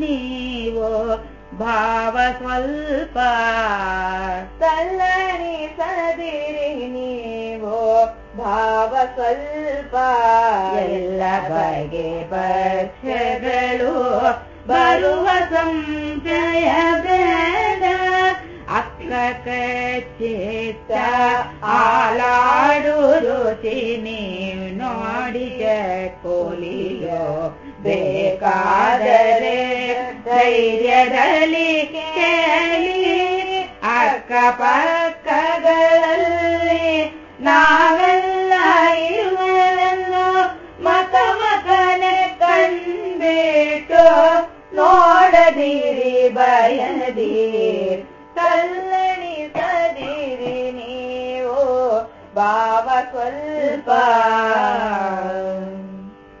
ನೀವು ಭಾವ ಸ್ವಲ್ಪ ತಲ್ಲಣಿಸದಿರಿ ನೀವು ಭಾವ ಸ್ವಲ್ಪ ಎಲ್ಲ ಬಗೆ ಪಕ್ಷಗಳು ಬರುವ ಸಂಶಯ ಬೇಡ. ಅಕ್ಕ ಕಚ್ಚಿತ್ತ ಆಲಾಡುರು ನೀವು ನೋಡಿ ಕೋಲಿಯೋ ಬೇಕಾದರೆ ಧೈರ್ಯದಲ್ಲಿ ಕೇಳಿ ಅಕ್ಕಪಕ್ಕಗಳಲ್ಲಿ ನಾವೆಲ್ಲ ಇರುವೆವೆಂದು ಮತ ಮಕನೆ ಕಂಡ್ಬಿಟ್ಟು ನೋಡದಿರಿ ಬಯದಿ ಕಲ್ಲಣಿಸದಿರಿ ನೀವು. ಭಾವ ಸ್ವಲ್ಪ